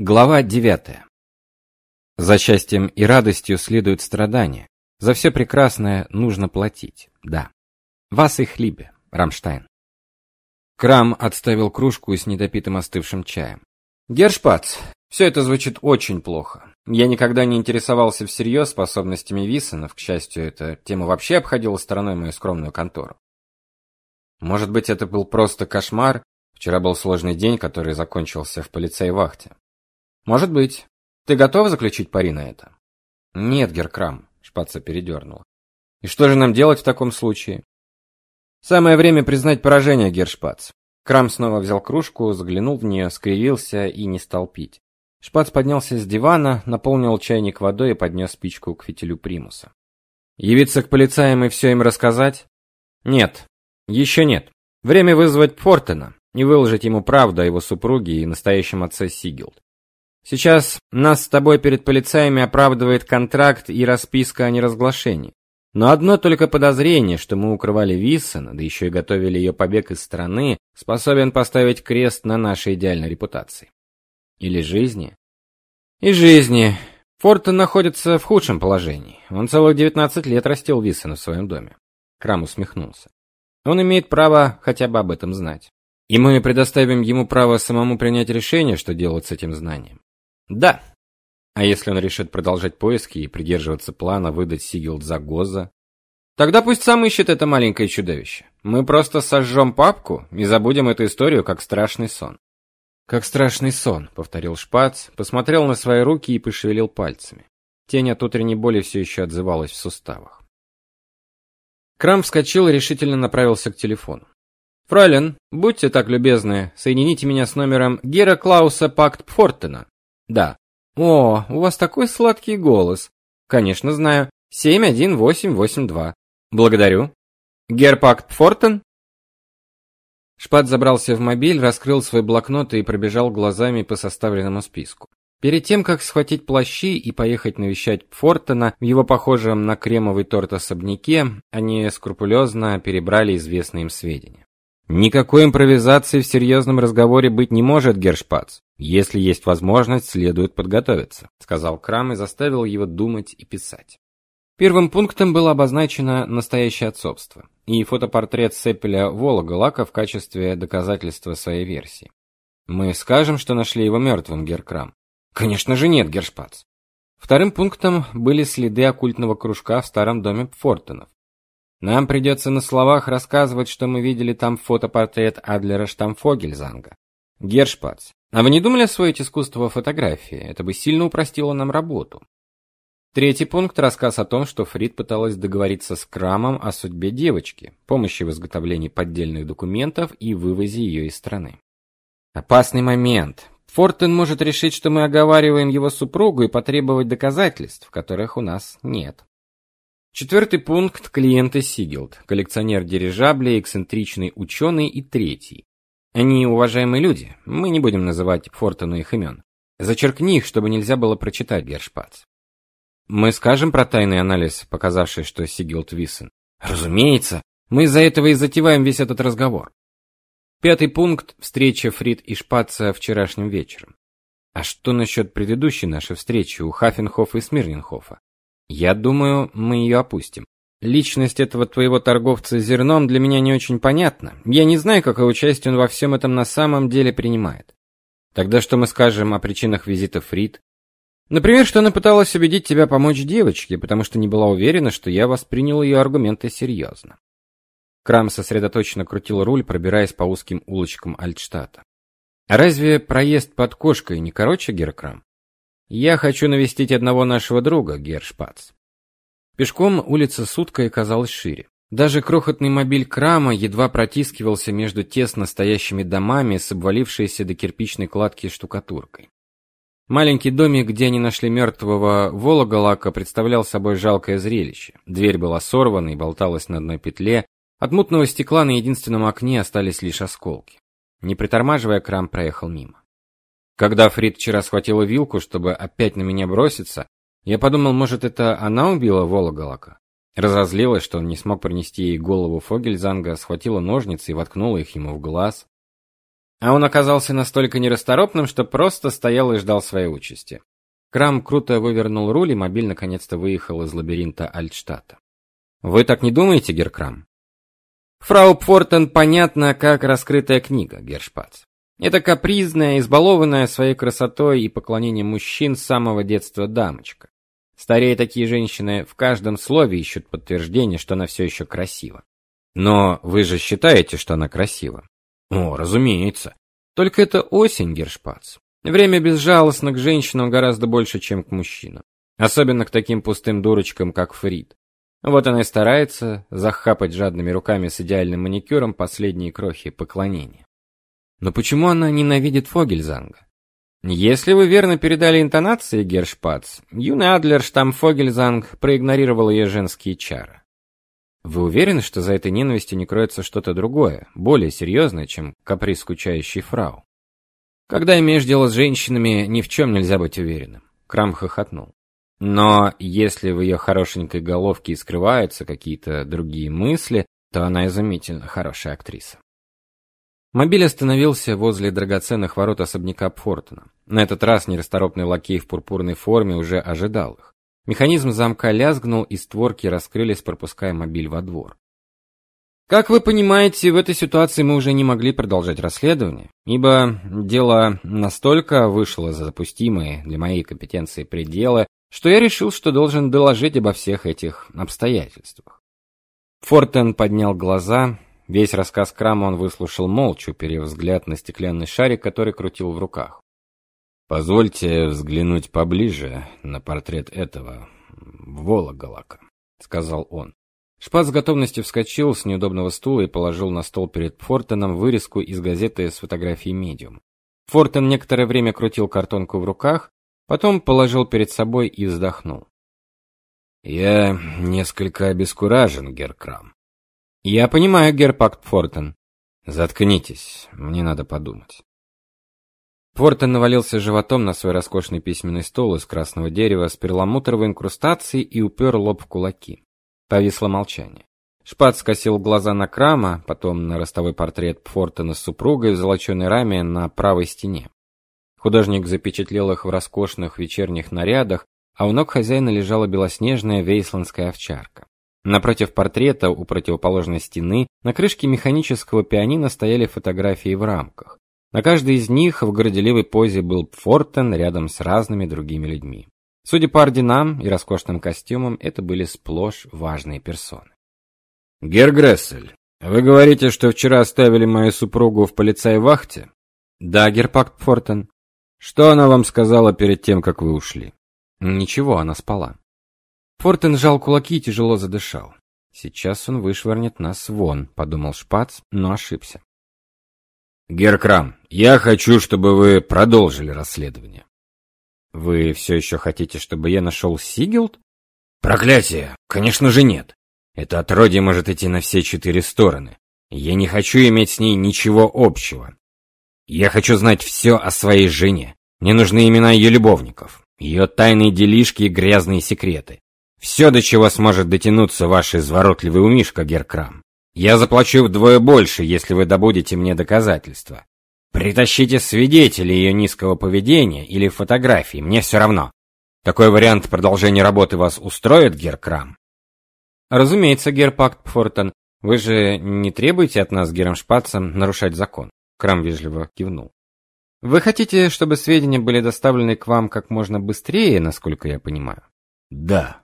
Глава 9. За счастьем и радостью следует страдание. За все прекрасное нужно платить. Да. Вас и хлебе, Рамштайн. Крам отставил кружку с недопитым остывшим чаем. Гершпац, все это звучит очень плохо. Я никогда не интересовался всерьез способностями Виссенов, к счастью, эта тема вообще обходила стороной мою скромную контору. Может быть, это был просто кошмар? Вчера был сложный день, который закончился в полицейвахте. Может быть. Ты готов заключить пари на это? Нет, Геркрам, Шпаца передернула. И что же нам делать в таком случае? Самое время признать поражение, Гершпац. Крам снова взял кружку, заглянул в нее, скривился и не стал пить. Шпац поднялся с дивана, наполнил чайник водой и поднес спичку к фитилю примуса. Явиться к полицаям и все им рассказать? Нет. Еще нет. Время вызвать Фортена и выложить ему правду о его супруге и настоящем отце Сигилд. Сейчас нас с тобой перед полицаями оправдывает контракт и расписка о неразглашении. Но одно только подозрение, что мы укрывали Виссена, да еще и готовили ее побег из страны, способен поставить крест на нашей идеальной репутации. Или жизни? И жизни. Фортон находится в худшем положении. Он целых 19 лет растил Виссена в своем доме. Крам усмехнулся. Он имеет право хотя бы об этом знать. И мы предоставим ему право самому принять решение, что делать с этим знанием. Да. А если он решит продолжать поиски и придерживаться плана выдать Сигилд за Гоза? Тогда пусть сам ищет это маленькое чудовище. Мы просто сожжем папку и забудем эту историю как страшный сон. Как страшный сон, повторил Шпац, посмотрел на свои руки и пошевелил пальцами. Тень от утренней боли все еще отзывалась в суставах. Крам вскочил и решительно направился к телефону. Фройлен, будьте так любезны, соедините меня с номером Гера Клауса Пакт Пфортена. Да. О, у вас такой сладкий голос. Конечно, знаю. 71882. Благодарю. Герпакт Фортен? Шпат забрался в мобиль, раскрыл свой блокнот и пробежал глазами по составленному списку. Перед тем, как схватить плащи и поехать навещать Фортена в его похожем на кремовый торт особняке, они скрупулезно перебрали известные им сведения. Никакой импровизации в серьезном разговоре быть не может, Гершпац. Если есть возможность, следует подготовиться, сказал Крам и заставил его думать и писать. Первым пунктом было обозначено настоящее отцовство и фотопортрет Сеппеля Вологолака в качестве доказательства своей версии. Мы скажем, что нашли его мертвым, Геркрам. Конечно же нет, Гершпац. Вторым пунктом были следы оккультного кружка в старом доме Пфортенов. Нам придется на словах рассказывать, что мы видели там фотопортрет Адлера Штамфогельзанга. Гершпац, а вы не думали освоить искусство фотографии? Это бы сильно упростило нам работу. Третий пункт рассказ о том, что Фрид пыталась договориться с Крамом о судьбе девочки, помощи в изготовлении поддельных документов и вывозе ее из страны. Опасный момент. Фортен может решить, что мы оговариваем его супругу и потребовать доказательств, которых у нас нет. Четвертый пункт клиенты Сигилд, коллекционер дирижаблей, эксцентричный ученый и третий. Они уважаемые люди. Мы не будем называть Фортону их имен. Зачеркни их, чтобы нельзя было прочитать Гершпац. Мы скажем про тайный анализ, показавший, что Сигилд Виссен. Разумеется, мы из-за этого и затеваем весь этот разговор. Пятый пункт встреча Фрид и Шпаца вчерашним вечером. А что насчет предыдущей нашей встречи у Хафенхофа и Смирненхофа? Я думаю, мы ее опустим. Личность этого твоего торговца зерном для меня не очень понятна. Я не знаю, какое участие он во всем этом на самом деле принимает. Тогда что мы скажем о причинах визита Фрид? Например, что она пыталась убедить тебя помочь девочке, потому что не была уверена, что я воспринял ее аргументы серьезно. Крам сосредоточенно крутил руль, пробираясь по узким улочкам Альтштадта. А разве проезд под кошкой не короче, Геркрам? Я хочу навестить одного нашего друга, Гершпац. Пешком улица Суткая казалась шире. Даже крохотный мобиль Крама едва протискивался между тесно стоящими домами с обвалившейся до кирпичной кладки штукатуркой. Маленький домик, где они нашли мертвого Вологолака, представлял собой жалкое зрелище. Дверь была сорвана и болталась на одной петле, от мутного стекла на единственном окне остались лишь осколки. Не притормаживая, Крам проехал мимо. Когда Фрид вчера схватила вилку, чтобы опять на меня броситься, я подумал, может, это она убила Вологолака. Разозлилась, что он не смог принести ей голову Фогельзанга, схватила ножницы и воткнула их ему в глаз. А он оказался настолько нерасторопным, что просто стоял и ждал своей участи. Крам круто вывернул руль, и мобиль наконец-то выехал из лабиринта Альтштадта. Вы так не думаете, Геркрам? Фрау Пфортен понятна, как раскрытая книга, Гершпац. Это капризная, избалованная своей красотой и поклонением мужчин с самого детства дамочка. Старее такие женщины в каждом слове ищут подтверждение, что она все еще красива. Но вы же считаете, что она красива? О, разумеется. Только это осень, Гершпац. Время безжалостно к женщинам гораздо больше, чем к мужчинам. Особенно к таким пустым дурочкам, как Фрид. Вот она и старается захапать жадными руками с идеальным маникюром последние крохи поклонения. Но почему она ненавидит Фогельзанга? Если вы верно передали интонации, Гершпац, юный Адлер штамм Фогельзанг проигнорировал ее женские чары. Вы уверены, что за этой ненавистью не кроется что-то другое, более серьезное, чем каприз скучающей фрау? Когда имеешь дело с женщинами, ни в чем нельзя быть уверенным. Крам хохотнул. Но если в ее хорошенькой головке и скрываются какие-то другие мысли, то она изумительно хорошая актриса. Мобиль остановился возле драгоценных ворот особняка Пфортона. На этот раз нерасторопный лакей в пурпурной форме уже ожидал их. Механизм замка лязгнул, и створки раскрылись, пропуская мобиль во двор. Как вы понимаете, в этой ситуации мы уже не могли продолжать расследование, ибо дело настолько вышло за допустимые для моей компетенции пределы, что я решил, что должен доложить обо всех этих обстоятельствах. Фортен поднял глаза, весь рассказ Крама он выслушал молча, уперев взгляд на стеклянный шарик, который крутил в руках. Позвольте взглянуть поближе на портрет этого Вологолака, сказал он. Шпат с готовностью вскочил с неудобного стула и положил на стол перед Фортеном вырезку из газеты с фотографией медиум. Фортен некоторое время крутил картонку в руках, потом положил перед собой и вздохнул. Я несколько обескуражен, Геркрам. Я понимаю, Герпакт Фортен. Заткнитесь, мне надо подумать. Фортен навалился животом на свой роскошный письменный стол из красного дерева с перламутровой инкрустацией и упер лоб в кулаки. Повисло молчание. Шпат скосил глаза на Крама, потом на ростовой портрет Пфортена с супругой в золоченой раме на правой стене. Художник запечатлел их в роскошных вечерних нарядах, а у ног хозяина лежала белоснежная вейсландская овчарка. Напротив портрета, у противоположной стены, на крышке механического пианино стояли фотографии в рамках. На каждой из них в горделивой позе был Пфортен рядом с разными другими людьми. Судя по орденам и роскошным костюмам, это были сплошь важные персоны. Гер Грессель, вы говорите, что вчера оставили мою супругу в полицай-вахте? Да, Герпакт Фортен. Что она вам сказала перед тем, как вы ушли? Ничего, она спала. Фортен сжал кулаки и тяжело задышал. Сейчас он вышвырнет нас вон, подумал Шпац, но ошибся. Геркрам, я хочу, чтобы вы продолжили расследование. Вы все еще хотите, чтобы я нашел Сигилд? Проклятие! Конечно же нет. Это отродье может идти на все четыре стороны. Я не хочу иметь с ней ничего общего. Я хочу знать все о своей жене. Мне нужны имена ее любовников, ее тайные делишки и грязные секреты. Все, до чего сможет дотянуться ваш изворотливый умишка, Геркрам. Я заплачу вдвое больше, если вы добудете мне доказательства. Притащите свидетелей ее низкого поведения или фотографии, мне все равно. Такой вариант продолжения работы вас устроит, Геркрам? Разумеется, Герпакт Пфортон. Вы же не требуете от нас, Гером Шпацем, нарушать закон. Крам вежливо кивнул. Вы хотите, чтобы сведения были доставлены к вам как можно быстрее, насколько я понимаю? Да.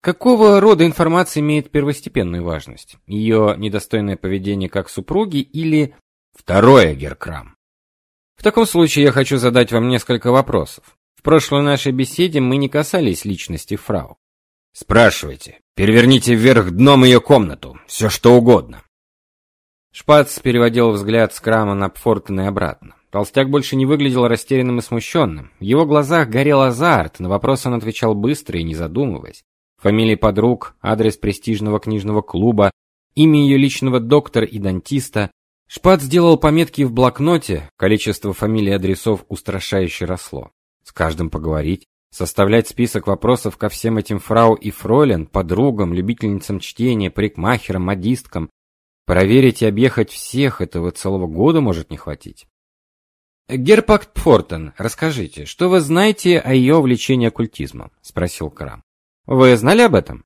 Какого рода информация имеет первостепенную важность? Ее недостойное поведение как супруги или Второе, Геркрам. В таком случае я хочу задать вам несколько вопросов. В прошлой нашей беседе мы не касались личности фрау. Спрашивайте. Переверните вверх дном ее комнату, все что угодно. Шпац переводил взгляд с Крама на Пфортена и обратно. Толстяк больше не выглядел растерянным и смущенным. В его глазах горел азарт, на вопросы он отвечал быстро и не задумываясь. Фамилии подруг, адрес престижного книжного клуба, имя ее личного доктора и дантиста, Шпат сделал пометки в блокноте, количество фамилий и адресов устрашающе росло. С каждым поговорить, составлять список вопросов ко всем этим фрау и фройлен, подругам, любительницам чтения, парикмахерам, модисткам. Проверить и объехать всех этого целого года может не хватить. Герпакт Пфортен, расскажите, что вы знаете о ее увлечении оккультизмом? спросил Крам. Вы знали об этом?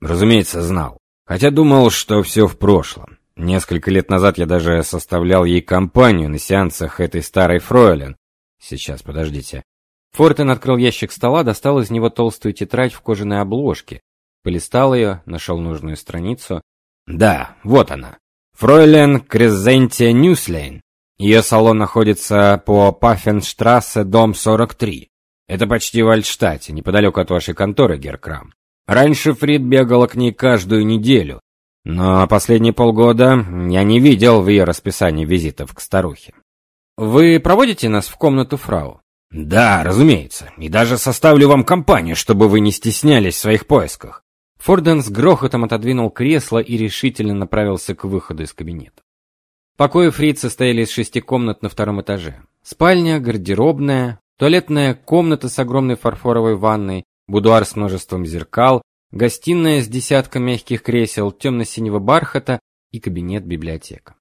Разумеется, знал. Хотя думал, что все в прошлом. Несколько лет назад я даже составлял ей компанию на сеансах этой старой фройлен. Сейчас, подождите. Фортен открыл ящик стола, достал из него толстую тетрадь в кожаной обложке, полистал ее, нашел нужную страницу. Да, вот она. Фройлен Крезентия Ньюслайн. Ее салон находится по Паффенштрассе, дом 43. Это почти в Альтштадте, неподалеку от вашей конторы, герр Крам. Раньше Фрид бегала к ней каждую неделю, но последние полгода я не видел в ее расписании визитов к старухе. Вы проводите нас в комнату фрау? Да, разумеется. И даже составлю вам компанию, чтобы вы не стеснялись в своих поисках. Форден с грохотом отодвинул кресло и решительно направился к выходу из кабинета. Покои Фрица состояли из шести комнат на втором этаже. Спальня, гардеробная, туалетная комната с огромной фарфоровой ванной, будуар с множеством зеркал, гостиная с десятком мягких кресел темно-синего бархата и кабинет-библиотека.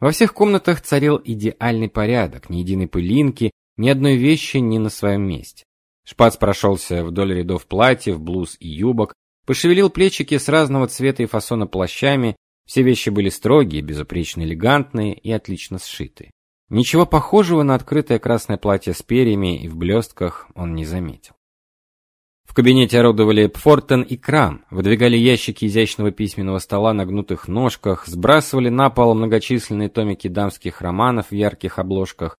Во всех комнатах царил идеальный порядок, ни единой пылинки, ни одной вещи не на своем месте. Шпац прошелся вдоль рядов платьев, блуз и юбок, пошевелил плечики с разного цвета и фасона плащами, все вещи были строгие, безупречно элегантные и отлично сшиты. Ничего похожего на открытое красное платье с перьями и в блестках он не заметил. В кабинете орудовали Пфортен и Крам, выдвигали ящики изящного письменного стола на гнутых ножках, сбрасывали на пол многочисленные томики дамских романов в ярких обложках,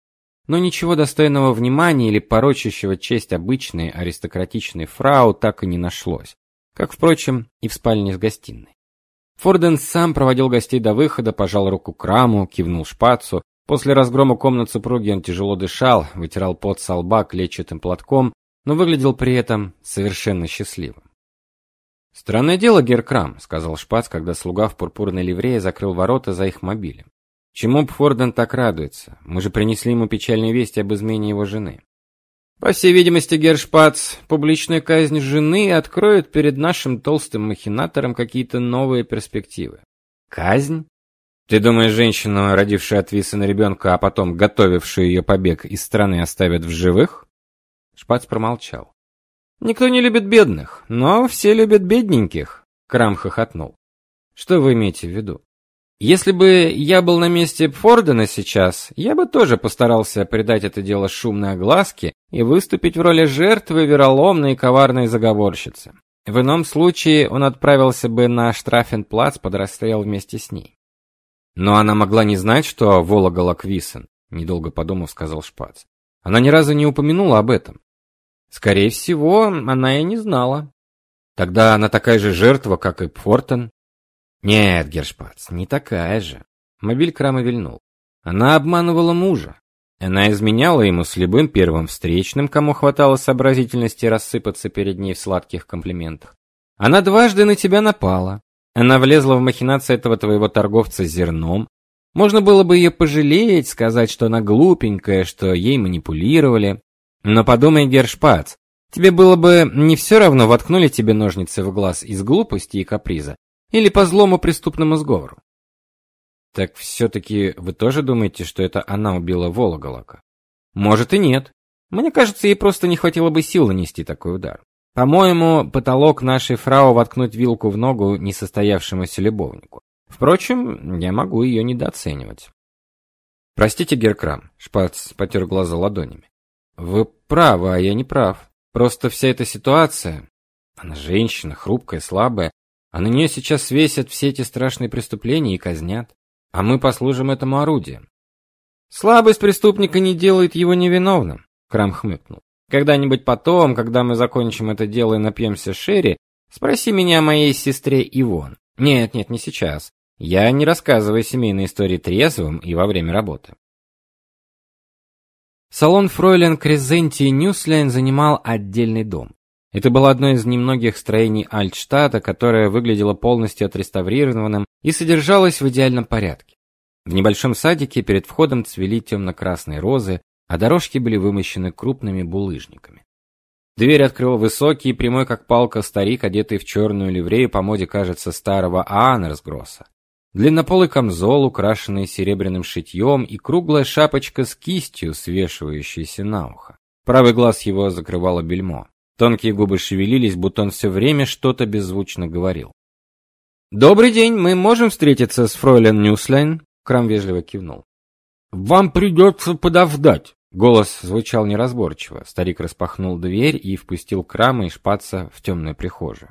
но ничего достойного внимания или порочащего честь обычной аристократичной фрау так и не нашлось, как, впрочем, и в спальне с гостиной. Форден сам проводил гостей до выхода, пожал руку Краму, кивнул шпацу. После разгрома комнат супруги он тяжело дышал, вытирал пот со лба клетчатым платком, но выглядел при этом совершенно счастливым. Странное дело, Геркрам, сказал Шпац, когда слуга в пурпурной ливрее закрыл ворота за их мобилем. Чему Форден так радуется? Мы же принесли ему печальные вести об измене его жены. По всей видимости, Гершпац, публичная казнь жены откроет перед нашим толстым махинатором какие-то новые перспективы. Казнь? Ты думаешь, женщину, родившую от Висона ребенка, а потом готовившую ее побег из страны, оставят в живых? Шпац промолчал. Никто не любит бедных, но все любят бедненьких, Крам хохотнул. Что вы имеете в виду? Если бы я был на месте Фордена сейчас, я бы тоже постарался придать это дело шумной огласке и выступить в роли жертвы вероломной и коварной заговорщицы. В ином случае он отправился бы на Штрафенплац под расстрел вместе с ней. Но она могла не знать, что Вологала Квисен, недолго подумав, сказал Шпац. Она ни разу не упомянула об этом. Скорее всего, она и не знала. Тогда она такая же жертва, как и Пфортен. Нет, Гершпац, не такая же. Мобиль Крама вильнул. Она обманывала мужа. Она изменяла ему с любым первым встречным, кому хватало сообразительности рассыпаться перед ней в сладких комплиментах. Она дважды на тебя напала. Она влезла в махинации этого твоего торговца зерном. Можно было бы ее пожалеть, сказать, что она глупенькая, что ей манипулировали. Но подумай, Гершпац, тебе было бы не все равно, воткнули тебе ножницы в глаз из глупости и каприза или по злому преступному сговору. Так все таки вы тоже думаете, что это она убила Вологолока? Может и нет. Мне кажется, ей просто не хватило бы сил нанести такой удар. По-моему, потолок нашей фрау воткнуть вилку в ногу несостоявшемуся любовнику. Впрочем, я могу ее недооценивать. Простите, Геркрам, Шпац потер глаза ладонями. Вы правы, а я не прав. Просто вся эта ситуация, она женщина, хрупкая, слабая, а на нее сейчас весят все эти страшные преступления и казнят а мы послужим этому орудием. Слабость преступника не делает его невиновным, Крам хмыкнул. Когда-нибудь потом, когда мы закончим это дело и напьемся шерри, спроси меня о моей сестре Ивон. Нет, нет, не сейчас. Я не рассказываю семейные истории трезвым и во время работы. Салон Фройлен Крезентии Ньюслейн занимал отдельный дом. Это было одно из немногих строений Альтштадта, которое выглядело полностью отреставрированным и содержалось в идеальном порядке. В небольшом садике перед входом цвели темно-красные розы, а дорожки были вымощены крупными булыжниками. Дверь открыл высокий и прямой как палка старик, одетый в черную ливрею по моде, кажется, старого Аанерсгросса. длиннополый камзол, украшенный серебряным шитьем, и круглая шапочка с кистью, свешивающаяся на ухо. Правый глаз его закрывало бельмо. Тонкие губы шевелились, будто он все время что-то беззвучно говорил. Добрый день, мы можем встретиться с фройлен Ньюслайн? Крам вежливо кивнул. Вам придется подождать. Голос звучал неразборчиво. Старик распахнул дверь и впустил Крама и Шпаца в темную прихожую.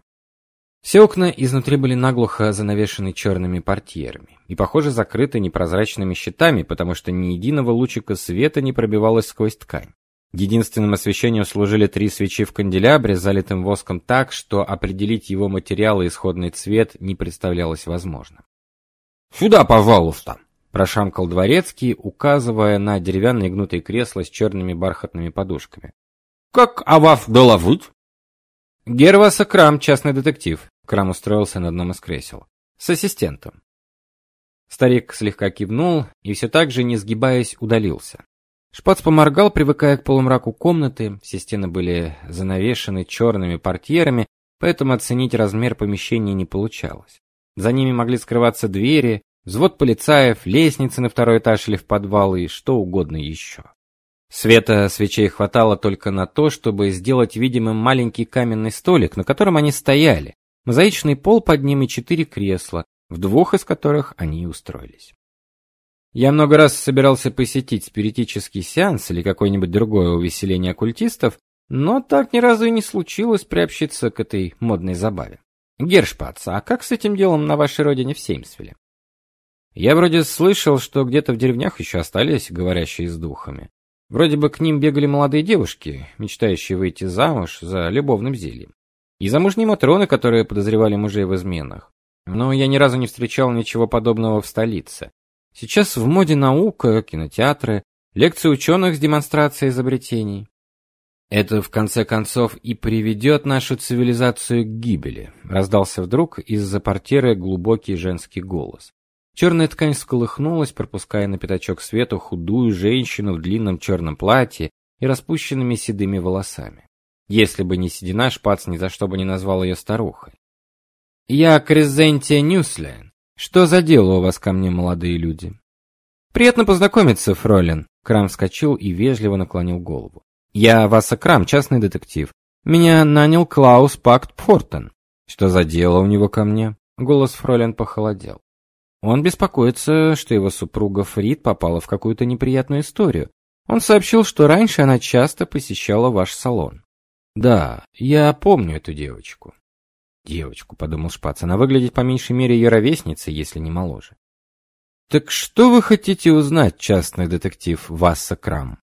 Все окна изнутри были наглухо занавешены черными портьерами и, похоже, закрыты непрозрачными щитами, потому что ни единого лучика света не пробивалось сквозь ткань. Единственным освещением служили три свечи в канделябре, залитым воском так, что определить его материал и исходный цвет не представлялось возможным. «Сюда, пожалуйста!» – прошамкал дворецкий, указывая на деревянные гнутые кресла с черными бархатными подушками. «Как о вас доложить?» «Герваса Крам, частный детектив», Крам устроился на одном из кресел. С ассистентом. Старик слегка кивнул и все так же, не сгибаясь, удалился. Шпац поморгал, привыкая к полумраку комнаты. Все стены были занавешены черными портьерами, поэтому оценить размер помещения не получалось. За ними могли скрываться двери, взвод полицаев, лестницы на второй этаж или в подвал и что угодно еще. Света свечей хватало только на то, чтобы сделать видимым маленький каменный столик, на котором они стояли, Мозаичный пол под ним и четыре кресла, в двух из которых они и устроились. Я много раз собирался посетить спиритический сеанс или какое-нибудь другое увеселение оккультистов, но так ни разу и не случилось приобщиться к этой модной забаве. Гершпац, а как с этим делом на вашей родине в Сеймсвилле? Я вроде слышал, что где-то в деревнях еще остались говорящие с духами. Вроде бы к ним бегали молодые девушки, мечтающие выйти замуж за любовным зельем и замужние матроны, которые подозревали мужей в изменах. Но я ни разу не встречал ничего подобного в столице. Сейчас в моде наука, кинотеатры, лекции ученых с демонстрацией изобретений. Это в конце концов и приведет нашу цивилизацию к гибели, раздался вдруг из-за портьеры глубокий женский голос. Черная ткань сколыхнулась, пропуская на пятачок света худую женщину в длинном черном платье и распущенными седыми волосами. Если бы не седина, Шпац ни за что бы не назвал ее старухой. Я Крезентия Ньюслен. Что за дело у вас ко мне, молодые люди? Приятно познакомиться, фролин. Крам вскочил и вежливо наклонил голову. Я Васа Крам, частный детектив. Меня нанял Клаус Пакт Портон. Что за дело у него ко мне? Голос фролин похолодел. Он беспокоится, что его супруга Фрид попала в какую-то неприятную историю. Он сообщил, что раньше она часто посещала ваш салон. Да, я помню эту девочку. Девочку, подумал Шпац, она выглядит по меньшей мере ее ровесницей, если не моложе. Так что вы хотите узнать, частный детектив Васса Крам?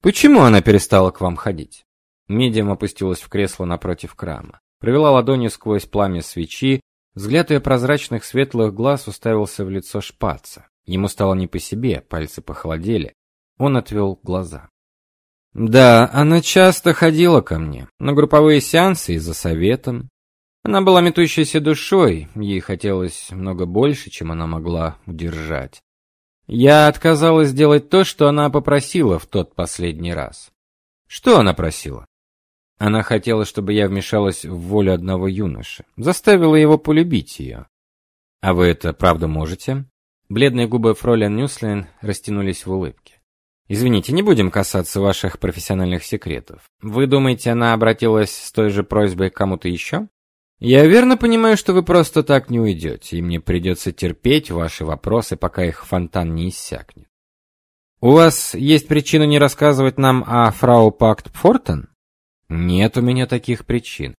Почему она перестала к вам ходить? Медиум опустилась в кресло напротив Крама, провела ладонью сквозь пламя свечи, взгляд ее прозрачных светлых глаз уставился в лицо Шпаца. Ему стало не по себе, пальцы похолодели. Он отвел глаза. Да, она часто ходила ко мне на групповые сеансы и за советом. Она была метущейся душой, ей хотелось много больше, чем она могла удержать. Я отказалась сделать то, что она попросила в тот последний раз. Что она просила? Она хотела, чтобы я вмешалась в волю одного юноши, заставила его полюбить ее. А вы это правда можете? Бледные губы фролен Ньюслин растянулись в улыбке. Извините, не будем касаться ваших профессиональных секретов. Вы думаете, она обратилась с той же просьбой к кому-то еще? Я верно понимаю, что вы просто так не уйдете, и мне придется терпеть ваши вопросы, пока их фонтан не иссякнет. У вас есть причина не рассказывать нам о фрау Пакт Пфортен? Нет у меня таких причин.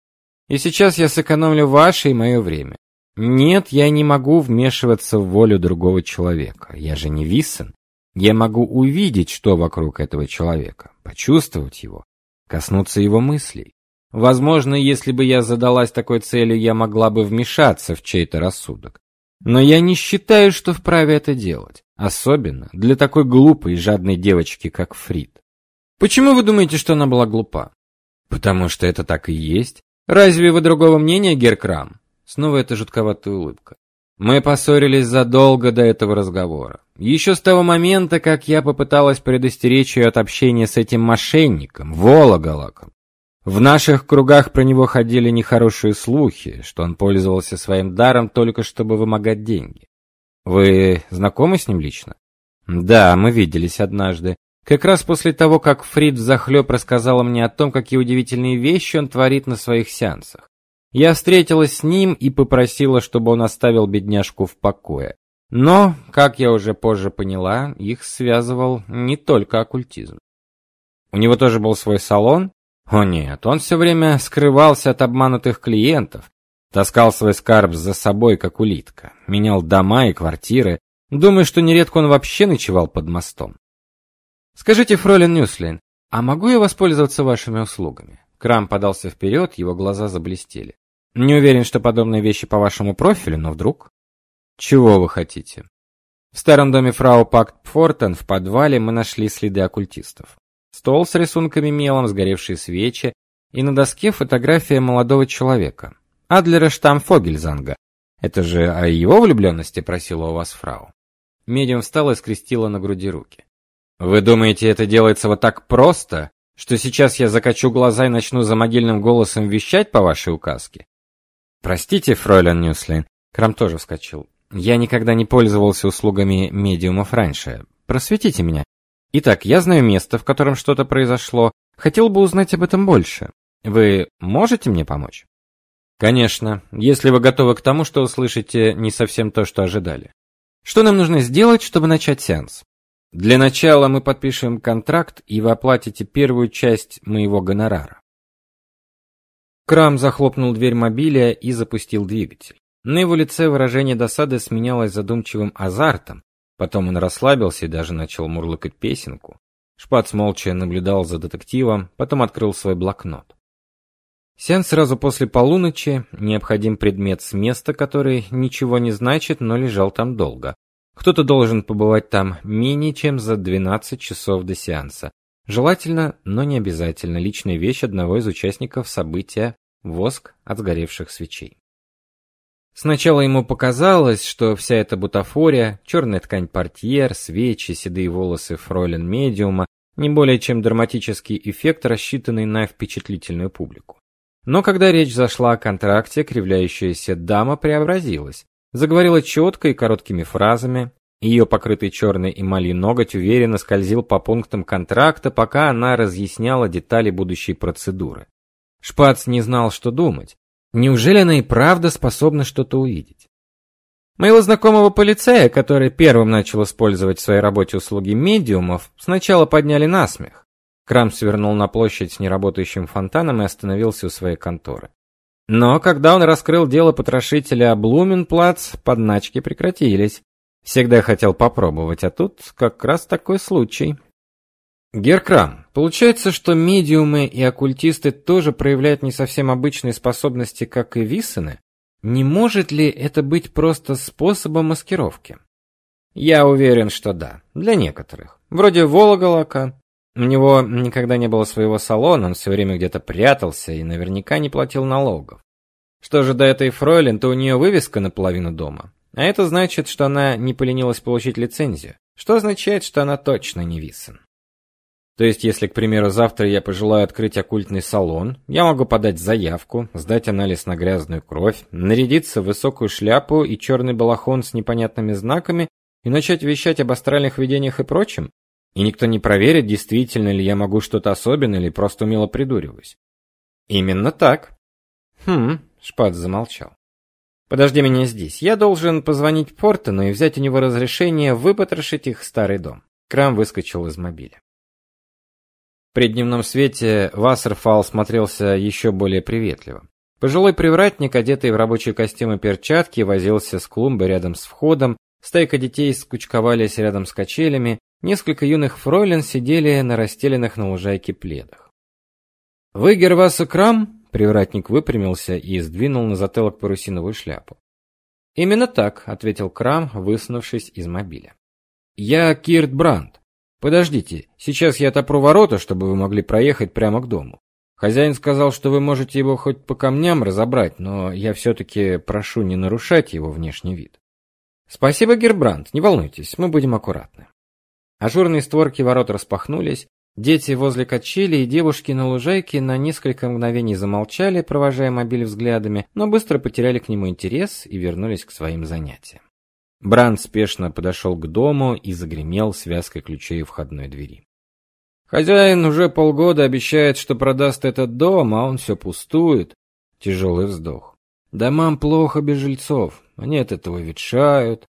И сейчас я сэкономлю ваше и мое время. Нет, я не могу вмешиваться в волю другого человека. Я же не Виссен. Я могу увидеть, что вокруг этого человека, почувствовать его, коснуться его мыслей. Возможно, если бы я задалась такой целью, я могла бы вмешаться в чей-то рассудок. Но я не считаю, что вправе это делать, особенно для такой глупой и жадной девочки, как Фрид. Почему вы думаете, что она была глупа? Потому что это так и есть. Разве вы другого мнения, Геркрам? Снова эта жутковатая улыбка. Мы поссорились задолго до этого разговора. Еще с того момента, как я попыталась предостеречь ее от общения с этим мошенником, Вологолоком. В наших кругах про него ходили нехорошие слухи, что он пользовался своим даром только чтобы вымогать деньги. Вы знакомы с ним лично? Да, мы виделись однажды. Как раз после того, как Фрид захлеб рассказала мне о том, какие удивительные вещи он творит на своих сеансах. Я встретилась с ним и попросила, чтобы он оставил бедняжку в покое. Но, как я уже позже поняла, их связывал не только оккультизм. У него тоже был свой салон? О нет, он все время скрывался от обманутых клиентов, таскал свой скарб за собой как улитка, менял дома и квартиры, думаю, что нередко он вообще ночевал под мостом. Скажите, фролин Ньюслейн, а могу я воспользоваться вашими услугами? Крам подался вперед, его глаза заблестели. Не уверен, что подобные вещи по вашему профилю, но вдруг. Чего вы хотите? В старом доме фрау Пактфортен в подвале мы нашли следы оккультистов. Стол с рисунками мелом, сгоревшие свечи и на доске фотография молодого человека. Адлера Штамфогельзанга. Это же о его влюбленности просила у вас фрау. Медиум встала и скрестила на груди руки. Вы думаете, это делается вот так просто, что сейчас я закачу глаза и начну замогильным голосом вещать по вашей указке? Простите, фройлен Ньюслайн, Крам тоже вскочил. Я никогда не пользовался услугами медиумов раньше. Просветите меня. Итак, я знаю место, в котором что-то произошло. Хотел бы узнать об этом больше. Вы можете мне помочь? Конечно, если вы готовы к тому, что услышите не совсем то, что ожидали. Что нам нужно сделать, чтобы начать сеанс? Для начала мы подпишем контракт, и вы оплатите первую часть моего гонорара. Крам захлопнул дверь мобиля и запустил двигатель. На его лице выражение досады сменялось задумчивым азартом. Потом он расслабился и даже начал мурлыкать песенку. Шпац молча наблюдал за детективом, потом открыл свой блокнот. Сеанс сразу после полуночи, необходим предмет с места, который ничего не значит, но лежал там долго. Кто-то должен побывать там менее чем за 12 часов до сеанса. Желательно, но не обязательно личная вещь одного из участников события воск от сгоревших свечей. Сначала ему показалось, что вся эта бутафория, черная ткань портьер, свечи, седые волосы фройлен медиума не более чем драматический эффект, рассчитанный на впечатлительную публику. Но когда речь зашла о контракте, кривляющаяся дама преобразилась, заговорила четко и короткими фразами. Ее покрытый черной эмалью ноготь уверенно скользил по пунктам контракта, пока она разъясняла детали будущей процедуры. Шпац не знал, что думать. Неужели она и правда способна что-то увидеть? Моего знакомого полицея, который первым начал использовать в своей работе услуги медиумов, сначала подняли на смех. Крам свернул на площадь с неработающим фонтаном и остановился у своей конторы. Но когда он раскрыл дело потрошителя Блуменплац, подначки прекратились. Всегда хотел попробовать, а тут как раз такой случай. Геркрам, получается, что медиумы и оккультисты тоже проявляют не совсем обычные способности, как и виссены? Не может ли это быть просто способом маскировки? Я уверен, что да, для некоторых. Вроде Вологолака. У него никогда не было своего салона, он все время где-то прятался и наверняка не платил налогов. Что же до этой Фройлен, то у нее вывеска наполовину дома. А это значит, что она не поленилась получить лицензию, что означает, что она точно не Виссен. То есть, если, к примеру, завтра я пожелаю открыть оккультный салон, я могу подать заявку, сдать анализ на грязную кровь, нарядиться в высокую шляпу и черный балахон с непонятными знаками и начать вещать об астральных видениях и прочем, и никто не проверит, действительно ли я могу что-то особенное или просто умело придуриваюсь. Именно так. Хм, Шпац замолчал. Подожди меня здесь. Я должен позвонить Портону и взять у него разрешение выпотрошить их старый дом. Крам выскочил из мобиля. При дневном свете Вассерфалл смотрелся еще более приветливо. Пожилой привратник, одетый в рабочий костюм и перчатки, возился с клумбой рядом с входом, стайка детей скучковались рядом с качелями, несколько юных фройлен сидели на расстеленных на лужайке пледах. «Вы Гервасу Крам?» Привратник выпрямился и сдвинул на затылок парусиновую шляпу. «Именно так», — ответил Крам, высунувшись из мобиля. «Я Кирт Брандт. Подождите, сейчас я отопру ворота, чтобы вы могли проехать прямо к дому. Хозяин сказал, что вы можете его хоть по камням разобрать, но я все-таки прошу не нарушать его внешний вид. Спасибо, Гербранд, не волнуйтесь, мы будем аккуратны. Ажурные створки ворот распахнулись, дети возле качели и девушки на лужайке на несколько мгновений замолчали, провожая мобиль взглядами, но быстро потеряли к нему интерес и вернулись к своим занятиям. Бранд спешно подошел к дому и загремел связкой ключей у входной двери. Хозяин уже полгода обещает, что продаст этот дом, а он все пустует. Тяжелый вздох. Домам плохо без жильцов, они от этого ветшают.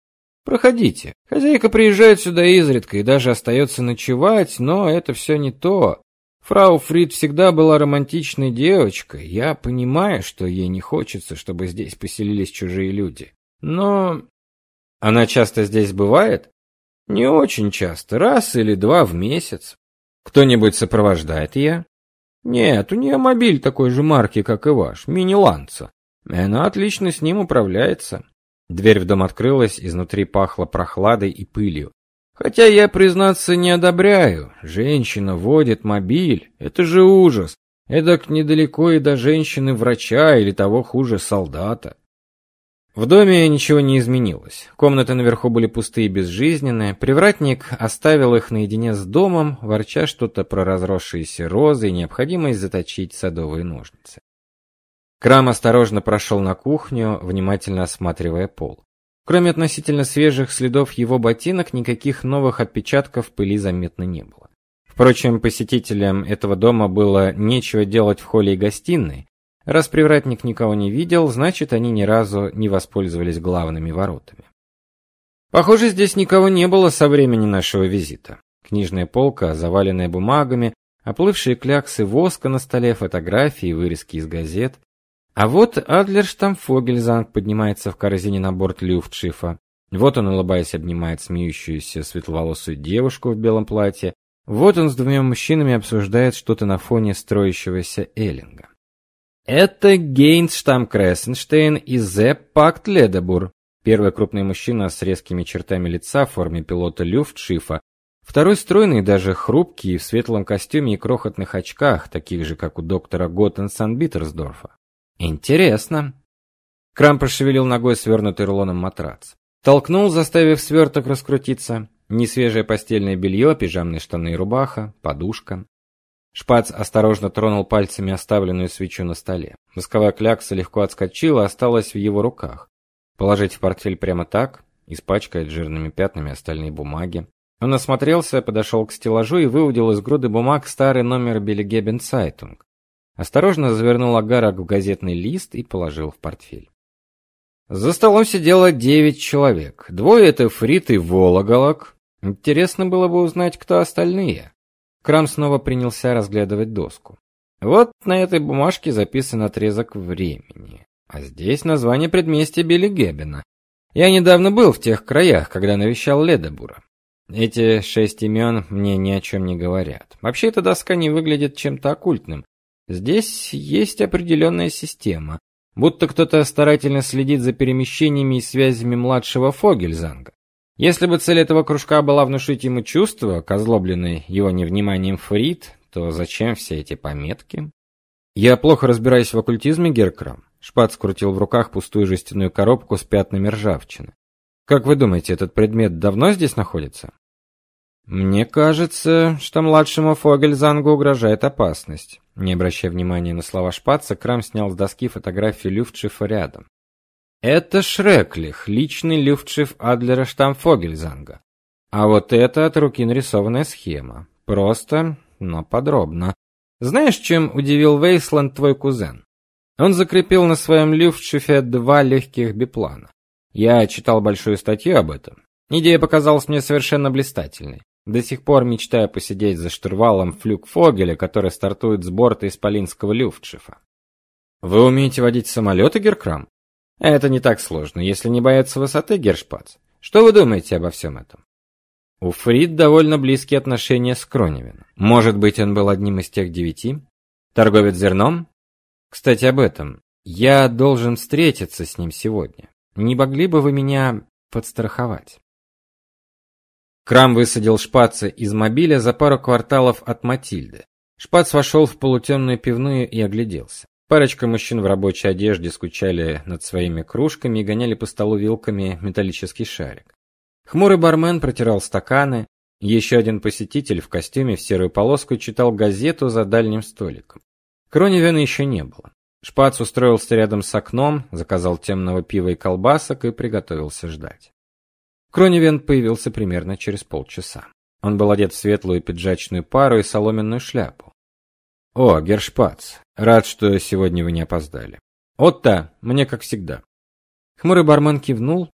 Проходите. Хозяйка приезжает сюда изредка и даже остается ночевать, но это все не то. Фрау Фрид всегда была романтичной девочкой. Я понимаю, что ей не хочется, чтобы здесь поселились чужие люди. Но она часто здесь бывает? Не очень часто, раз или два в месяц. Кто-нибудь сопровождает ее? Нет, у нее мобиль такой же марки, как и ваш, мини-ланца. Она отлично с ним управляется. Дверь в дом открылась, изнутри пахло прохладой и пылью. Хотя я, признаться, не одобряю. Женщина водит мобиль. Это же ужас. Эдак недалеко и до женщины-врача или того хуже солдата. В доме ничего не изменилось. Комнаты наверху были пустые и безжизненные. Привратник оставил их наедине с домом, ворча что-то про разросшиеся розы и необходимость заточить садовые ножницы. Крам осторожно прошел на кухню, внимательно осматривая пол. Кроме относительно свежих следов его ботинок, никаких новых отпечатков пыли заметно не было. Впрочем, посетителям этого дома было нечего делать в холле и гостиной, Раз привратник никого не видел, значит, они ни разу не воспользовались главными воротами. Похоже, здесь никого не было со времени нашего визита. Книжная полка, заваленная бумагами, оплывшие кляксы воска на столе, фотографии, вырезки из газет. А вот Адлерштамфогельзанг поднимается в корзине на борт Люфтшифа. Вот он, улыбаясь, обнимает смеющуюся светловолосую девушку в белом платье. Вот он с двумя мужчинами обсуждает что-то на фоне строящегося Эллинга. Это Гейнштам Крессенштейн и Зепп Пакт Ледебур. Первый крупный мужчина с резкими чертами лица в форме пилота Люфтшифа, второй стройный, даже хрупкий, в светлом костюме и крохотных очках, таких же, как у доктора Готтен Санбитерсдорфа. Интересно. Крам пошевелил ногой свернутый рулоном матрац. Толкнул, заставив сверток раскрутиться. Несвежее постельное белье, пижамные штаны и рубаха, подушка. Шпац осторожно тронул пальцами оставленную свечу на столе. Восковая клякса легко отскочила, осталась в его руках. Положить в портфель прямо так, испачкать жирными пятнами остальные бумаги. Он осмотрелся, подошел к стеллажу и выудил из груды бумаг старый номер Бельгебен Цайтунг. Осторожно завернул огарок в газетный лист и положил в портфель. За столом сидело девять человек. Двое это Фрит и Вологолок. Интересно было бы узнать, кто остальные. Крам снова принялся разглядывать доску. Вот на этой бумажке записан отрезок времени. А здесь название предместья Белигебена. Я недавно был в тех краях, когда навещал Ледобура. Эти шесть имен мне ни о чем не говорят. Вообще эта доска не выглядит чем-то оккультным. Здесь есть определенная система, будто кто-то старательно следит за перемещениями и связями младшего Фогельзанга. Если бы цель этого кружка была внушить ему чувство, козлобленный его невниманием Фрид, то зачем все эти пометки? Я плохо разбираюсь в оккультизме, Геркрам. Шпат скрутил в руках пустую жестяную коробку с пятнами ржавчины. Как вы думаете, этот предмет давно здесь находится? Мне кажется, что младшему Фогельзангу угрожает опасность. Не обращая внимания на слова Шпаца, Крам снял с доски фотографию Люфтшифа рядом. Это Шреклих, личный люфтшиф Адлера Штамфогельзанга. А вот это от руки нарисованная схема. Просто, но подробно. Знаешь, чем удивил Вейсланд твой кузен? Он закрепил на своем люфтшифе два легких биплана. Я читал большую статью об этом. Идея показалась мне совершенно блистательной. До сих пор мечтаю посидеть за штурвалом флюгфогеля, который стартует с борта исполинского люфтшифа. Вы умеете водить самолеты, Геркрам? Это не так сложно, если не бояться высоты, Гершпац. Что вы думаете обо всем этом? У Фрид довольно близкие отношения с Кроневином. Может быть, он был одним из тех девяти? Торговец зерном? Кстати, об этом. Я должен встретиться с ним сегодня. Не могли бы вы меня подстраховать? Крам высадил Шпаца из мобиля за пару кварталов от Матильды. Шпац вошел в полутемную пивную и огляделся. Парочка мужчин в рабочей одежде скучали над своими кружками и гоняли по столу вилками металлический шарик. Хмурый бармен протирал стаканы, еще один посетитель в костюме в серую полоску читал газету за дальним столиком. Кроневена еще не было. Шпац устроился рядом с окном, заказал темного пива и колбасок и приготовился ждать. Кроневен появился примерно через полчаса. Он был одет в светлую пиджачную пару и соломенную шляпу. О, Гершпац, рад, что сегодня вы не опоздали. Отто, мне как всегда. Хмурый бармен кивнул.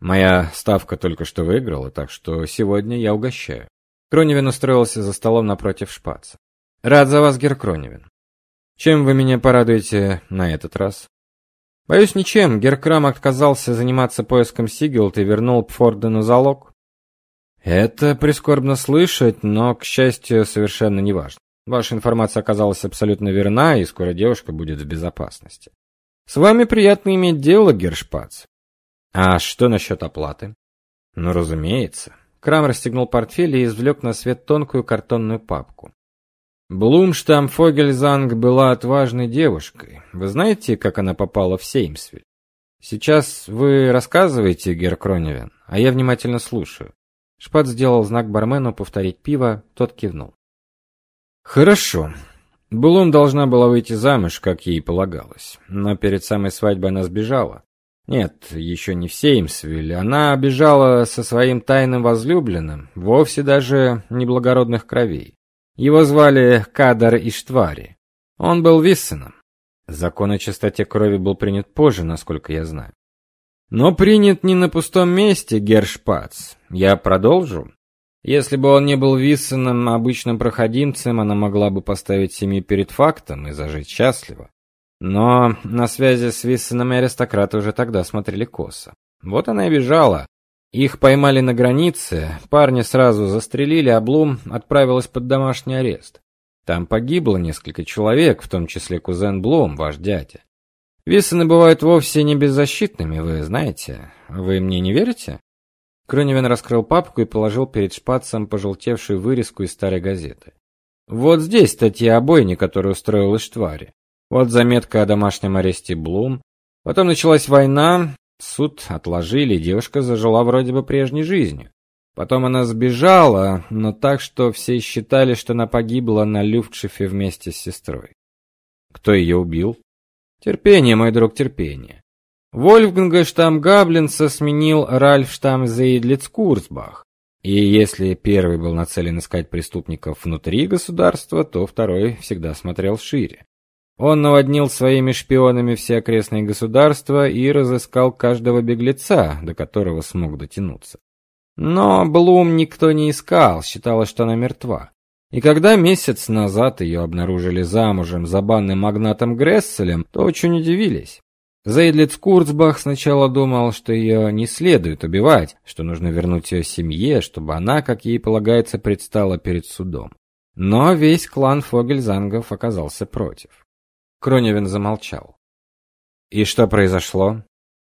Моя ставка только что выиграла, так что сегодня я угощаю. Кроневин устроился за столом напротив Шпаца. Рад за вас, Гер Кроневин. Чем вы меня порадуете на этот раз? Боюсь, ничем. Геркрам отказался заниматься поиском Сигелт и вернул Пфордену залог. Это прискорбно слышать, но, к счастью, совершенно неважно. Ваша информация оказалась абсолютно верна, и скоро девушка будет в безопасности. С вами приятно иметь дело, Гершпац. А что насчет оплаты? Ну, разумеется. Крам расстегнул портфель и извлек на свет тонкую картонную папку. Блумштам Фогельзанг была отважной девушкой. Вы знаете, как она попала в Сеймсвиль? Сейчас вы рассказываете, Гер Кроневен, а я внимательно слушаю. Шпат сделал знак бармену повторить пиво, тот кивнул. Хорошо. Блум должна была выйти замуж, как ей полагалось, но перед самой свадьбой она сбежала. Нет, еще не в Сеймсвилле. Она бежала со своим тайным возлюбленным, вовсе даже не благородных кровей. Его звали Кадар Иштвари. Он был виссеном. Закон о чистоте крови был принят позже, насколько я знаю. Но принят не на пустом месте, Гершпац. Я продолжу. Если бы он не был виссеном, обычным проходимцем, она могла бы поставить семью перед фактом и зажить счастливо. Но на связи с Виссеном аристократы уже тогда смотрели косо. Вот она и бежала, их поймали на границе, парня сразу застрелили, а Блум отправилась под домашний арест. Там погибло несколько человек, в том числе кузен Блум, ваш дядя. Виссены бывают вовсе не беззащитными, вы знаете. Вы мне не верите? Кроневен раскрыл папку и положил перед шпацем пожелтевшую вырезку из старой газеты. Вот здесь статья о бойне, которую устроил Иштвари. Вот заметка о домашнем аресте Блум. Потом началась война, Суд отложили, девушка зажила вроде бы прежней жизнью. Потом она сбежала, но так, что все считали, что она погибла на Люфтшифе вместе с сестрой. Кто ее убил? Терпение, мой друг, терпение. Вольфганга Штамгаблинса сменил Ральф Штамзейдлицкурсбах. И если первый был нацелен искать преступников внутри государства, то второй всегда смотрел шире. Он наводнил своими шпионами все окрестные государства и разыскал каждого беглеца, до которого смог дотянуться. Но Блум никто не искал, считалось, что она мертва. И когда месяц назад ее обнаружили замужем за банным магнатом Гресселем, то очень удивились. Зейдлиц Курцбах сначала думал, что ее не следует убивать, что нужно вернуть ее семье, чтобы она, как ей полагается, предстала перед судом. Но весь клан Фогельзангов оказался против. Кроневин замолчал. И что произошло?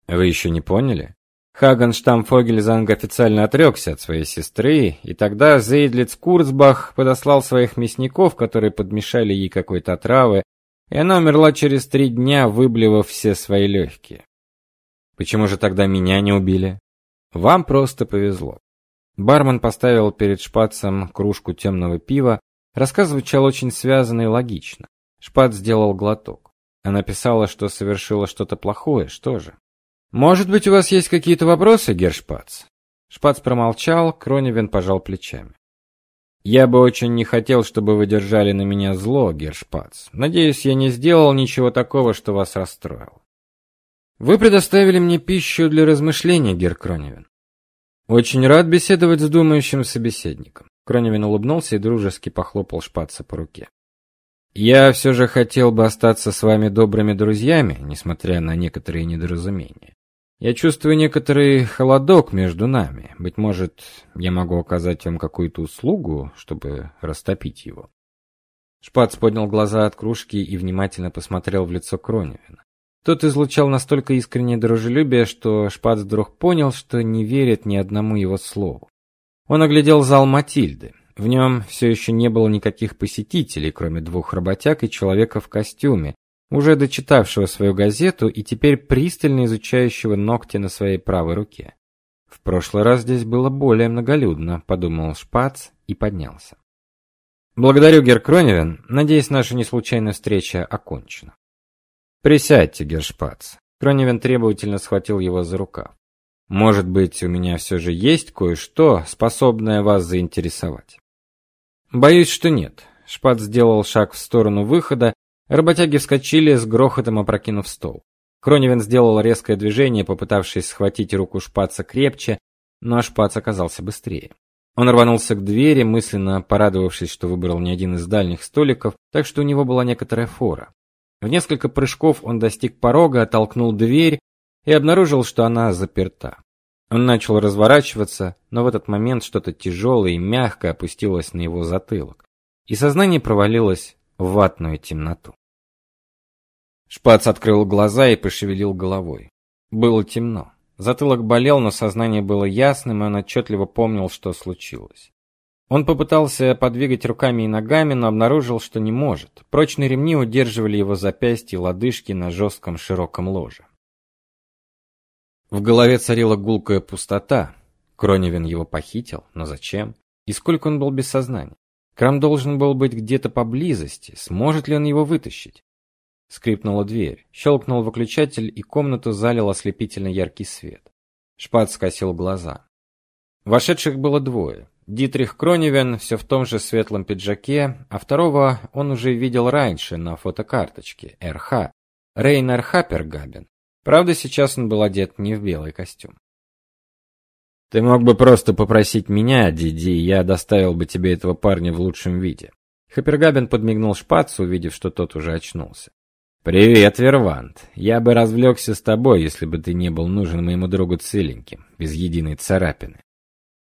Вы еще не поняли? Хагенштам Фогельзанг официально отрекся от своей сестры, и тогда Зейдлиц Курцбах подослал своих мясников, которые подмешали ей какой-то отравы, и она умерла через три дня, выблевав все свои легкие. Почему же тогда меня не убили? Вам просто повезло. Бармен поставил перед шпацем кружку темного пива. Рассказ звучал очень связанно и логично. Шпат сделал глоток. Она писала, что совершила что-то плохое, что же? Может быть, у вас есть какие-то вопросы, Гершпац? Шпац промолчал, Кроневин пожал плечами. Я бы очень не хотел, чтобы вы держали на меня зло, Гершпац. Надеюсь, я не сделал ничего такого, что вас расстроил. Вы предоставили мне пищу для размышления, Гер Кроневин. Очень рад беседовать с думающим собеседником. Кроневин улыбнулся и дружески похлопал Шпаца по руке. Я все же хотел бы остаться с вами добрыми друзьями, несмотря на некоторые недоразумения. Я чувствую некоторый холодок между нами. Быть может, я могу оказать вам какую-то услугу, чтобы растопить его. Шпац поднял глаза от кружки и внимательно посмотрел в лицо Кроневина. Тот излучал настолько искреннее дружелюбие, что Шпац вдруг понял, что не верит ни одному его слову. Он оглядел зал Матильды. В нем все еще не было никаких посетителей, кроме двух работяг и человека в костюме, уже дочитавшего свою газету и теперь пристально изучающего ногти на своей правой руке. В прошлый раз здесь было более многолюдно, подумал Шпац и поднялся. Благодарю, Гер Кроневен. Надеюсь, наша неслучайная встреча окончена. Присядьте, Гер Шпац. Кроневен требовательно схватил его за рукав. Может быть, у меня все же есть кое-что, способное вас заинтересовать. Боюсь, что нет. Шпат сделал шаг в сторону выхода, работяги вскочили с грохотом опрокинув стол. Кроневин сделал резкое движение, попытавшись схватить руку Шпаца крепче, но Шпац оказался быстрее. Он рванулся к двери, мысленно порадовавшись, что выбрал не один из дальних столиков, так что у него была некоторая фора. В несколько прыжков он достиг порога, оттолкнул дверь и обнаружил, что она заперта. Он начал разворачиваться, но в этот момент что-то тяжелое и мягкое опустилось на его затылок, и сознание провалилось в ватную темноту. Шпац открыл глаза и пошевелил головой. Было темно. Затылок болел, но сознание было ясным, и он отчетливо помнил, что случилось. Он попытался подвигать руками и ногами, но обнаружил, что не может. Прочные ремни удерживали его запястья и лодыжки на жестком широком ложе. В голове царила гулкая пустота. Кроневин его похитил, но зачем? И сколько он был без сознания? Крам должен был быть где-то поблизости. Сможет ли он его вытащить? Скрипнула дверь, щелкнул выключатель, и комнату залил ослепительно яркий свет. Шпат скосил глаза. Вошедших было двое. Дитрих Кроневен все в том же светлом пиджаке, а второго он уже видел раньше на фотокарточке РХ. Рейнер Хаппергабен. Правда, сейчас он был одет не в белый костюм. Ты мог бы просто попросить меня, Диди, я доставил бы тебе этого парня в лучшем виде. Хаппергабен подмигнул Шпацу, увидев, что тот уже очнулся. Привет, Вервант. Я бы развлекся с тобой, если бы ты не был нужен моему другу целеньким, без единой царапины.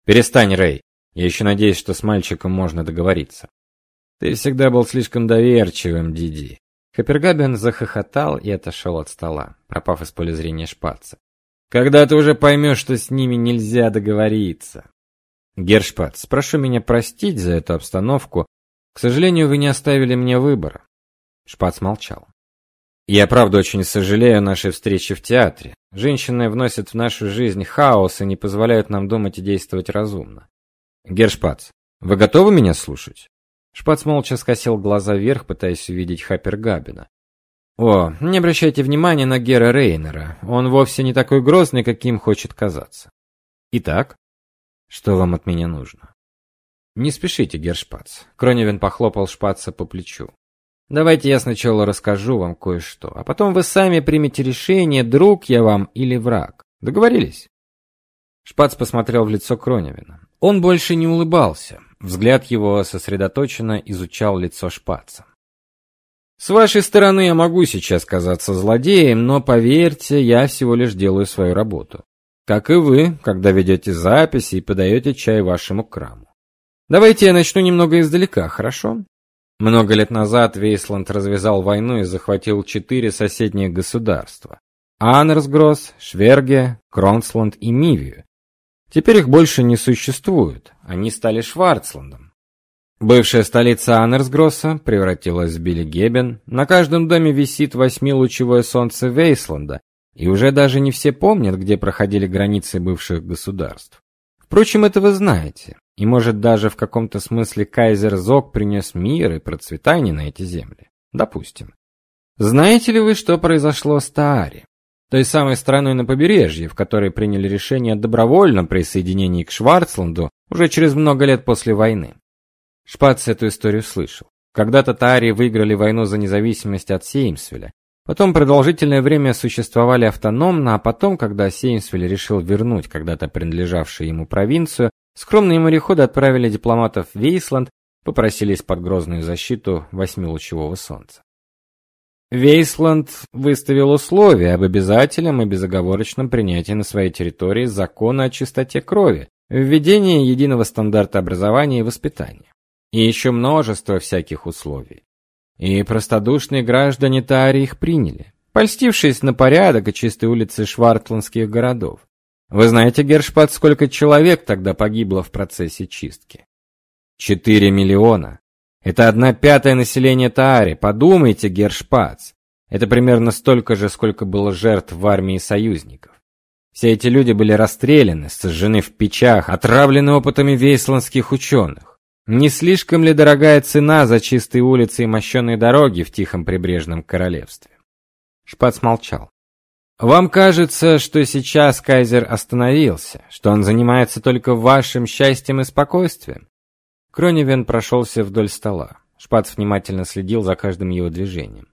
Перестань, Рэй. Я еще надеюсь, что с мальчиком можно договориться. Ты всегда был слишком доверчивым, Диди. Хапергабен захохотал и отошел от стола, пропав из поля зрения шпаца. Когда ты уже поймешь, что с ними нельзя договориться. Гершпац, прошу меня простить за эту обстановку. К сожалению, вы не оставили мне выбора. Шпац молчал. Я правда очень сожалею о нашей встрече в театре. Женщины вносят в нашу жизнь хаос и не позволяют нам думать и действовать разумно. Гершпац, вы готовы меня слушать? Шпац молча скосил глаза вверх, пытаясь увидеть Хаппергабена. О, не обращайте внимания на Гера Рейнера. Он вовсе не такой грозный, каким хочет казаться. Итак, что вам от меня нужно? Не спешите, Гершпац. Кроневин похлопал Шпаца по плечу. Давайте я сначала расскажу вам кое-что, а потом вы сами примете решение, друг я вам или враг. Договорились? Шпац посмотрел в лицо Кроневина. Он больше не улыбался. Взгляд его сосредоточенно изучал лицо Шпаца. С вашей стороны я могу сейчас казаться злодеем, но поверьте, я всего лишь делаю свою работу. Как и вы, когда ведете записи и подаете чай вашему краму. Давайте я начну немного издалека, хорошо? Много лет назад Вейсланд развязал войну и захватил четыре соседних государства: Анерсгросс, Шверге, Кронсланд и Мивию. Теперь их больше не существует, они стали Шварцландом. Бывшая столица Анерсгросса превратилась в Билигебен, на каждом доме висит восьмилучевое солнце Вейсланда, и уже даже не все помнят, где проходили границы бывших государств. Впрочем, это вы знаете, и может даже в каком-то смысле кайзер Зог принес мир и процветание на эти земли. Допустим. Знаете ли вы, что произошло с Таари? Той самой страной на побережье, в которой приняли решение о добровольном присоединении к Шварцланду уже через много лет после войны. Шпац эту историю слышал. Когда-то Таари выиграли войну за независимость от Сеймсвеля. Потом продолжительное время существовали автономно, а потом, когда Сеймсвель решил вернуть когда-то принадлежавшую ему провинцию, скромные мореходы отправили дипломатов в Вейсланд, попросились под грозную защиту восьмилучевого солнца. Вейсланд выставил условия об обязательном и безоговорочном принятии на своей территории закона о чистоте крови, введении единого стандарта образования и воспитания. И еще множество всяких условий. И простодушные граждане Тари их приняли, польстившись на порядок и чистые улицы швартландских городов. Вы знаете, Гершпат, сколько человек тогда погибло в процессе чистки? Четыре миллиона. Это одна пятая населения Таари. Подумайте, Гершпац. Это примерно столько же, сколько было жертв в армии союзников. Все эти люди были расстреляны, сожжены в печах, отравлены опытами вейсландских ученых. Не слишком ли дорогая цена за чистые улицы и мощенные дороги в тихом прибрежном королевстве? Шпац молчал. Вам кажется, что сейчас кайзер остановился, что он занимается только вашим счастьем и спокойствием. Кроневен прошелся вдоль стола. Шпац внимательно следил за каждым его движением.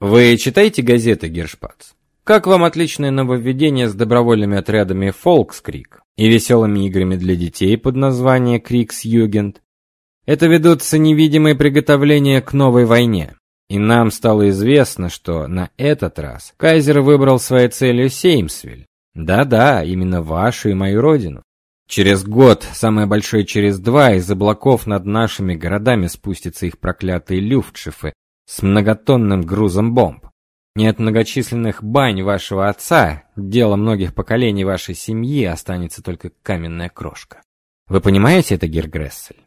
Вы читаете газеты, Гершпац? Как вам отличное нововведение с добровольными отрядами Фолкскрик и веселыми играми для детей под названием Крикс-Югенд? Это ведутся невидимые приготовления к новой войне. И нам стало известно, что на этот раз кайзер выбрал своей целью Сеймсвиль. Да-да, именно вашу и мою родину. Через год, самое большое через два, из облаков над нашими городами спустятся их проклятые люфтшифы с многотонным грузом бомб. Не от многочисленных бань вашего отца, дело многих поколений вашей семьи, останется только каменная крошка. Вы понимаете это, Гергрессель?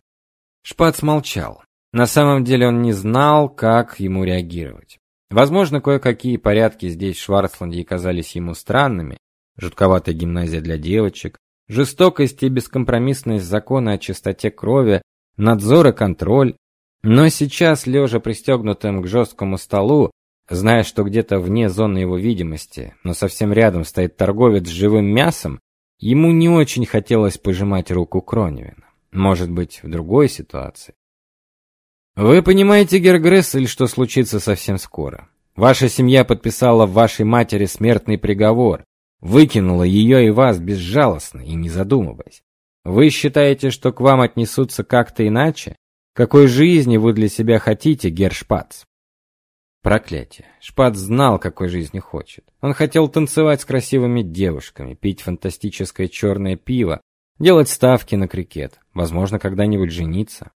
Шпац молчал. На самом деле он не знал, как ему реагировать. Возможно, кое-какие порядки здесь в Шварцланде казались ему странными. Жутковатая гимназия для девочек, жестокость и бескомпромиссность закона о чистоте крови, надзор и контроль. Но сейчас, лежа пристегнутым к жесткому столу, зная, что где-то вне зоны его видимости, но совсем рядом стоит торговец с живым мясом, ему не очень хотелось пожимать руку Кроневина. Может быть, в другой ситуации. Вы понимаете, Гергрессель, что случится совсем скоро. Ваша семья подписала вашей матери смертный приговор, выкинула ее и вас безжалостно и не задумываясь. Вы считаете, что к вам отнесутся как-то иначе? Какой жизни вы для себя хотите, Гершпац? Проклятие. Шпац знал, какой жизни хочет. Он хотел танцевать с красивыми девушками, пить фантастическое черное пиво, делать ставки на крикет, возможно, когда-нибудь жениться.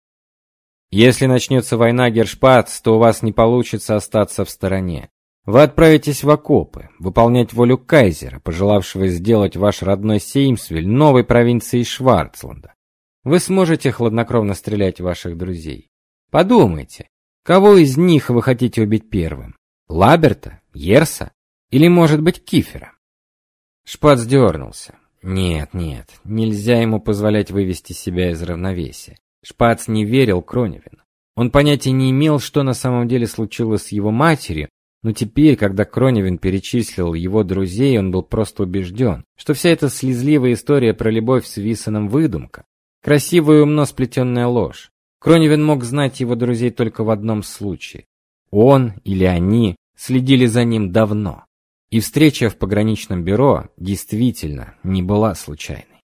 Если начнется война, Гершпац, то у вас не получится остаться в стороне. Вы отправитесь в окопы, выполнять волю кайзера, пожелавшего сделать ваш родной Сеймсвиль новой провинцией Шварцланда. Вы сможете хладнокровно стрелять ваших друзей. Подумайте, кого из них вы хотите убить первым? Лаберта, Ерса или, может быть, Кифера? Шпац дернулся. Нет, нет, нельзя ему позволять вывести себя из равновесия. Шпац не верил Кроневину. Он понятия не имел, что на самом деле случилось с его матерью, но теперь, когда Кроневин перечислил его друзей, он был просто убежден, что вся эта слезливая история про любовь с Висоном выдумка, красивая и умно сплетенная ложь. Кроневин мог знать его друзей только в одном случае. Он или они следили за ним давно. И встреча в пограничном бюро действительно не была случайной.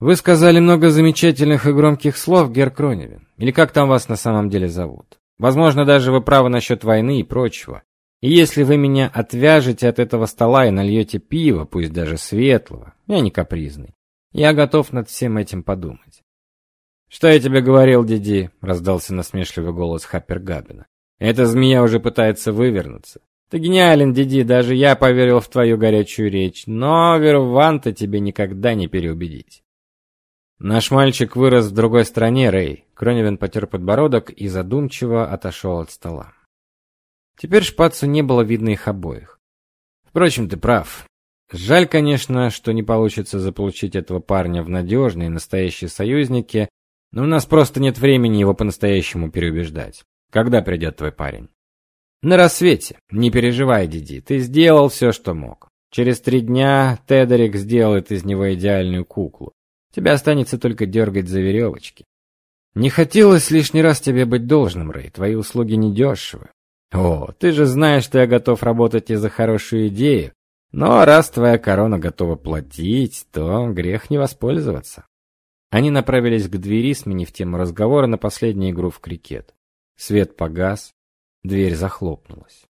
Вы сказали много замечательных и громких слов, Гер Кроневин. Или как там вас на самом деле зовут? Возможно, даже вы правы насчет войны и прочего. И если вы меня отвяжете от этого стола и нальете пиво, пусть даже светлого, я не капризный, я готов над всем этим подумать. Что я тебе говорил, Диди? раздался насмешливый голос Хаппер Габина. Эта змея уже пытается вывернуться. Ты гениален, Диди, даже я поверил в твою горячую речь, но Верванта тебе никогда не переубедить. Наш мальчик вырос в другой стране, Рэй. Кроневин потер подбородок и задумчиво отошел от стола. Теперь Шпацу не было видно их обоих. Впрочем, ты прав. Жаль, конечно, что не получится заполучить этого парня в надежные настоящие союзники, но у нас просто нет времени его по-настоящему переубеждать. Когда придет твой парень? На рассвете. Не переживай, Диди, ты сделал все, что мог. Через три дня Тедерик сделает из него идеальную куклу. Тебе останется только дергать за веревочки. Не хотелось лишний раз тебе быть должным, Рэй. Твои услуги недешевы. О, ты же знаешь, что я готов работать и за хорошую идею. Но раз твоя корона готова платить, то грех не воспользоваться. Они направились к двери, сменив тему разговора на последнюю игру в крикет. Свет погас, дверь захлопнулась.